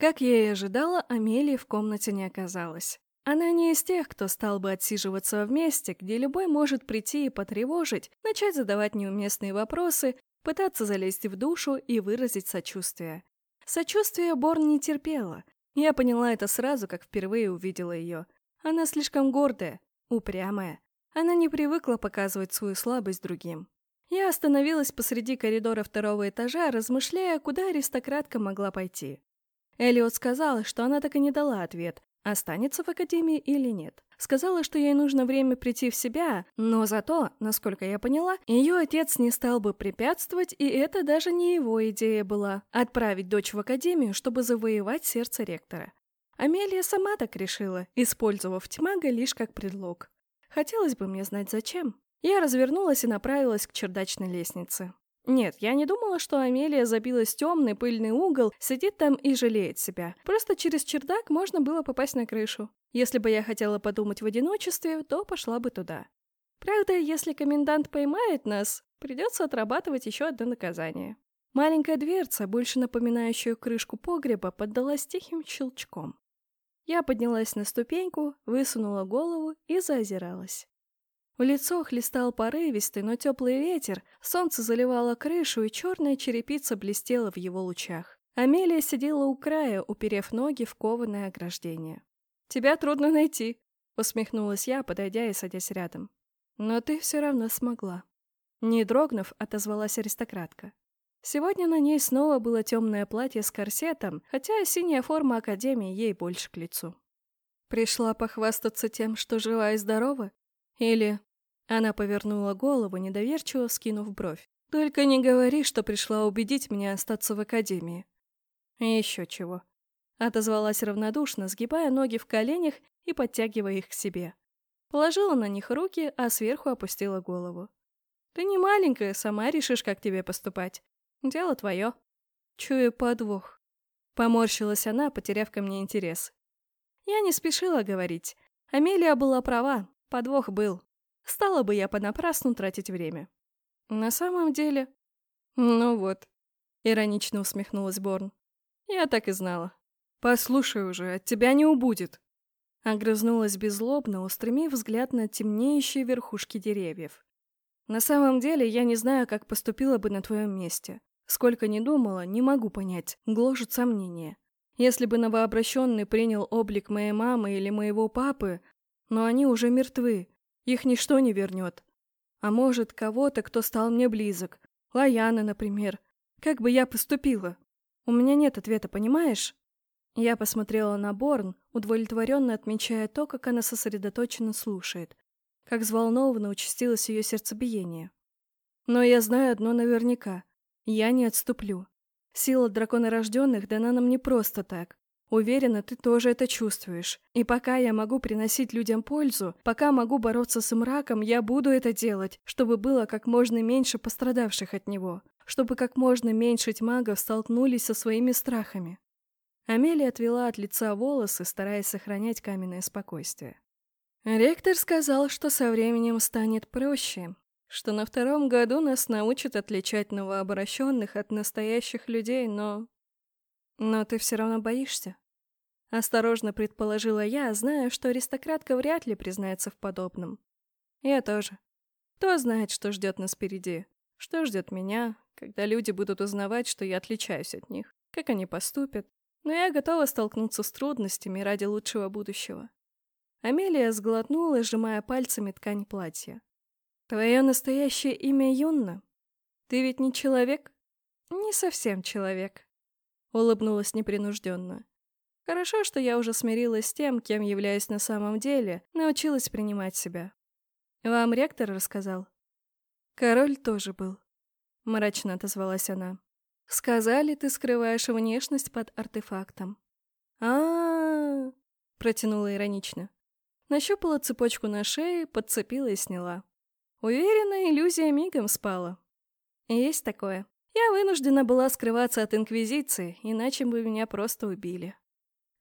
Как я и ожидала, Амелии в комнате не оказалось. Она не из тех, кто стал бы отсиживаться вместе, где любой может прийти и потревожить, начать задавать неуместные вопросы, пытаться залезть в душу и выразить сочувствие. Сочувствие Борн не терпела. Я поняла это сразу, как впервые увидела ее. Она слишком гордая, упрямая. Она не привыкла показывать свою слабость другим. Я остановилась посреди коридора второго этажа, размышляя, куда аристократка могла пойти. Элиот сказала, что она так и не дала ответ, останется в академии или нет. Сказала, что ей нужно время прийти в себя, но зато, насколько я поняла, ее отец не стал бы препятствовать, и это даже не его идея была – отправить дочь в академию, чтобы завоевать сердце ректора. Амелия сама так решила, использовав тьмага лишь как предлог. Хотелось бы мне знать, зачем. Я развернулась и направилась к чердачной лестнице. Нет, я не думала, что Амелия забилась в темный пыльный угол, сидит там и жалеет себя. Просто через чердак можно было попасть на крышу. Если бы я хотела подумать в одиночестве, то пошла бы туда. Правда, если комендант поймает нас, придется отрабатывать еще одно наказание. Маленькая дверца, больше напоминающая крышку погреба, поддалась тихим щелчком. Я поднялась на ступеньку, высунула голову и заозиралась. В лицо хлестал порывистый, но теплый ветер, солнце заливало крышу, и черная черепица блестела в его лучах. Амелия сидела у края, уперев ноги в кованое ограждение. «Тебя трудно найти», — усмехнулась я, подойдя и садясь рядом. «Но ты все равно смогла». Не дрогнув, отозвалась аристократка. Сегодня на ней снова было темное платье с корсетом, хотя синяя форма Академии ей больше к лицу. Пришла похвастаться тем, что жива и здорова? Или она повернула голову, недоверчиво скинув бровь. «Только не говори, что пришла убедить меня остаться в академии». «Еще чего». Отозвалась равнодушно, сгибая ноги в коленях и подтягивая их к себе. Положила на них руки, а сверху опустила голову. «Ты не маленькая, сама решишь, как тебе поступать. Дело твое». Чую подвох. Поморщилась она, потеряв ко мне интерес. Я не спешила говорить. Амелия была права, подвох был. Стала бы я понапрасну тратить время. На самом деле... Ну вот. Иронично усмехнулась Борн. Я так и знала. Послушай уже, от тебя не убудет. Огрызнулась беззлобно, устремив взгляд на темнеющие верхушки деревьев. На самом деле, я не знаю, как поступила бы на твоем месте. Сколько ни думала, не могу понять, гложет сомнение. Если бы новообращенный принял облик моей мамы или моего папы, но они уже мертвы, их ничто не вернет. А может, кого-то, кто стал мне близок. Лаяна, например. Как бы я поступила? У меня нет ответа, понимаешь? Я посмотрела на Борн, удовлетворенно отмечая то, как она сосредоточенно слушает. Как взволнованно участилось ее сердцебиение. Но я знаю одно наверняка. Я не отступлю. Сила драконорожденных дана нам не просто так. Уверена, ты тоже это чувствуешь. И пока я могу приносить людям пользу, пока могу бороться с мраком, я буду это делать, чтобы было как можно меньше пострадавших от него, чтобы как можно меньше тьмагов столкнулись со своими страхами. Амелия отвела от лица волосы, стараясь сохранять каменное спокойствие. Ректор сказал, что со временем станет проще, что на втором году нас научат отличать новообращенных от настоящих людей, но «Но ты все равно боишься?» Осторожно предположила я, зная, что аристократка вряд ли признается в подобном. Я тоже. Кто знает, что ждет нас впереди? Что ждет меня, когда люди будут узнавать, что я отличаюсь от них? Как они поступят? Но я готова столкнуться с трудностями ради лучшего будущего. Амелия сглотнула, сжимая пальцами ткань платья. «Твое настоящее имя Юнна? Ты ведь не человек?» «Не совсем человек», Улыбнулась непринужденно. Хорошо, что я уже смирилась с тем, кем являюсь на самом деле, научилась принимать себя. Вам ректор рассказал? Король тоже был. Мрачно отозвалась она. Сказали, ты скрываешь внешность под артефактом. а, протянула иронично. Нащупала цепочку на шее, подцепила и сняла. Уверена, иллюзия мигом спала. Есть такое. Я вынуждена была скрываться от Инквизиции, иначе бы меня просто убили.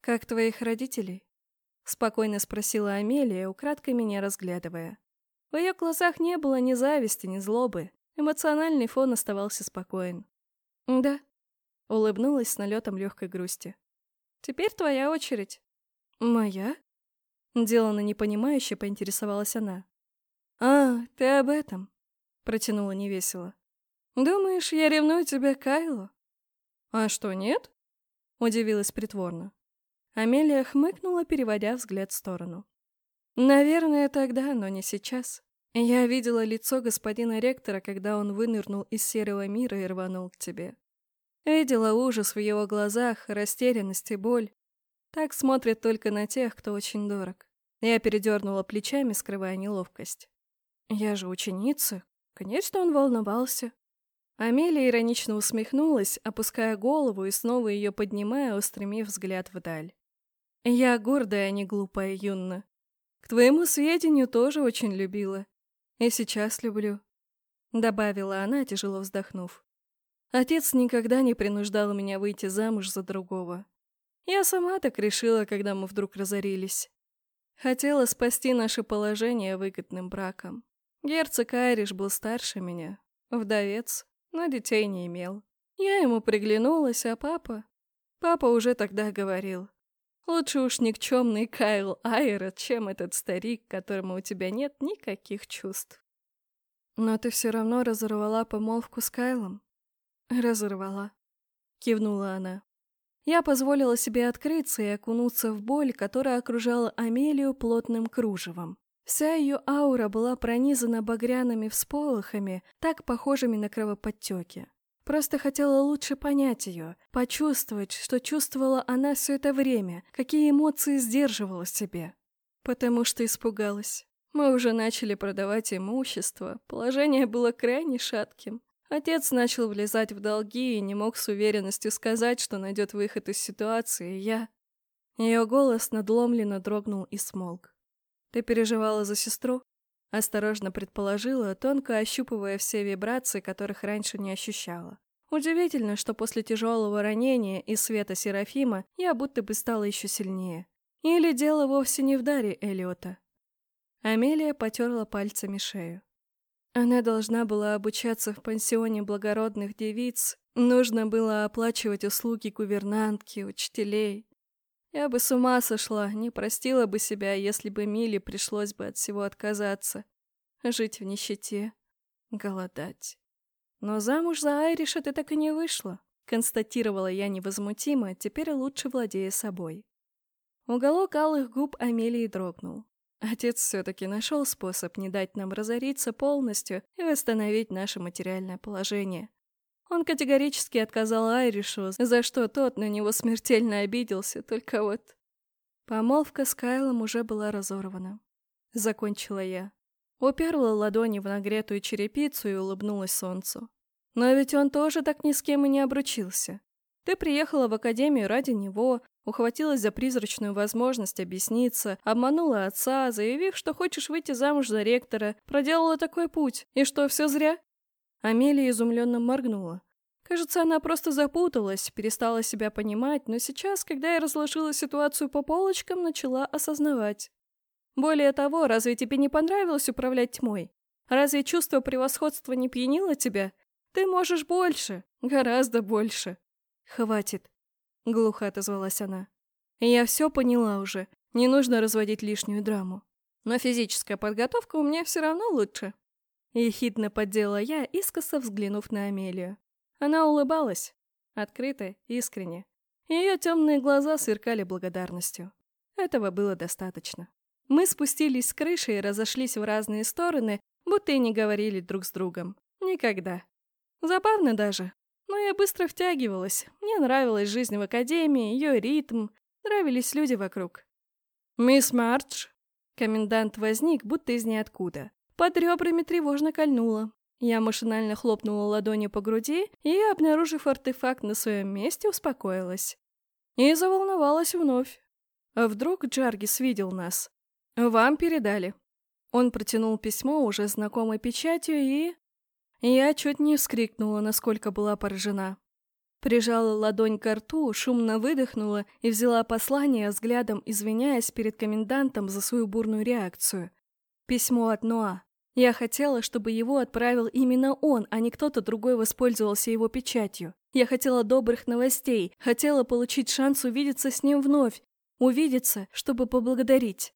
«Как твоих родителей?» — спокойно спросила Амелия, украдкой меня разглядывая. В ее глазах не было ни зависти, ни злобы. Эмоциональный фон оставался спокоен. «Да», — улыбнулась с налетом легкой грусти. Теперь твоя очередь». «Моя?» Делана непонимающе поинтересовалась она. «А, ты об этом?» Протянула невесело. «Думаешь, я ревную тебя к Кайлу?» «А что, нет?» Удивилась притворно. Амелия хмыкнула, переводя взгляд в сторону. «Наверное, тогда, но не сейчас. Я видела лицо господина ректора, когда он вынырнул из серого мира и рванул к тебе. Видела ужас в его глазах, растерянность и боль. Так смотрят только на тех, кто очень дорог. Я передернула плечами, скрывая неловкость. Я же ученица. Конечно, он волновался. Амелия иронично усмехнулась, опуская голову и снова ее поднимая, устремив взгляд вдаль. «Я гордая, а не глупая Юнна. К твоему сведению тоже очень любила. И сейчас люблю», — добавила она, тяжело вздохнув. «Отец никогда не принуждал меня выйти замуж за другого. Я сама так решила, когда мы вдруг разорились. Хотела спасти наше положение выгодным браком. Герцог Айриш был старше меня, вдовец, но детей не имел. Я ему приглянулась, а папа... Папа уже тогда говорил, лучше уж никчемный Кайл Айрот, чем этот старик, которому у тебя нет никаких чувств. Но ты все равно разорвала помолвку с Кайлом? Разорвала. Кивнула она. Я позволила себе открыться и окунуться в боль, которая окружала Амелию плотным кружевом. Вся ее аура была пронизана багряными всполохами, так похожими на кровоподтеки. Просто хотела лучше понять ее, почувствовать, что чувствовала она все это время, какие эмоции сдерживала себе. Потому что испугалась. Мы уже начали продавать имущество, положение было крайне шатким. Отец начал влезать в долги и не мог с уверенностью сказать, что найдет выход из ситуации, я... Ее голос надломленно дрогнул и смолк. «Ты переживала за сестру?» Осторожно предположила, тонко ощупывая все вибрации, которых раньше не ощущала. Удивительно, что после тяжелого ранения и света Серафима я будто бы стала еще сильнее. Или дело вовсе не в даре Элиота. Амелия потерла пальцами шею. Она должна была обучаться в пансионе благородных девиц, нужно было оплачивать услуги гувернантки, учителей. Я бы с ума сошла, не простила бы себя, если бы Миле пришлось бы от всего отказаться. Жить в нищете, голодать. Но замуж за Айриша ты так и не вышла, констатировала я невозмутимо, теперь лучше владея собой. Уголок алых губ Амелии дрогнул. Отец все-таки нашел способ не дать нам разориться полностью и восстановить наше материальное положение. Он категорически отказал Айришу, за что тот на него смертельно обиделся, только вот... Помолвка с Кайлом уже была разорвана. Закончила я. Уперла ладони в нагретую черепицу и улыбнулась солнцу. Но ведь он тоже так ни с кем и не обручился. Ты приехала в академию ради него, ухватилась за призрачную возможность объясниться, обманула отца, заявив, что хочешь выйти замуж за ректора, проделала такой путь. И что, все зря? Амелия изумленно моргнула. Кажется, она просто запуталась, перестала себя понимать, но сейчас, когда я разложила ситуацию по полочкам, начала осознавать. Более того, разве тебе не понравилось управлять тьмой? Разве чувство превосходства не пьянило тебя? Ты можешь больше, гораздо больше. Хватит, глухо отозвалась она. Я все поняла уже, не нужно разводить лишнюю драму. Но физическая подготовка у меня все равно лучше. Ехидно поддела я, искоса взглянув на Амелию. Она улыбалась. Открыто, искренне. Ее темные глаза сверкали благодарностью. Этого было достаточно. Мы спустились с крыши и разошлись в разные стороны, будто и не говорили друг с другом. Никогда. Забавно даже. Но я быстро втягивалась. Мне нравилась жизнь в академии, ее ритм, нравились люди вокруг. «Мисс Мардж!» Комендант возник, будто из ниоткуда. Под ребрами тревожно кольнуло. Я машинально хлопнула ладонью по груди и, обнаружив артефакт на своем месте, успокоилась. И заволновалась вновь. А вдруг Джаргис видел нас? Вам передали. Он протянул письмо уже знакомой печатью и... Я чуть не вскрикнула, насколько была поражена. Прижала ладонь к рту, шумно выдохнула и взяла послание, взглядом извиняясь перед комендантом за свою бурную реакцию. Письмо от Ноа. Я хотела, чтобы его отправил именно он, а не кто-то другой воспользовался его печатью. Я хотела добрых новостей, хотела получить шанс увидеться с ним вновь, увидеться, чтобы поблагодарить.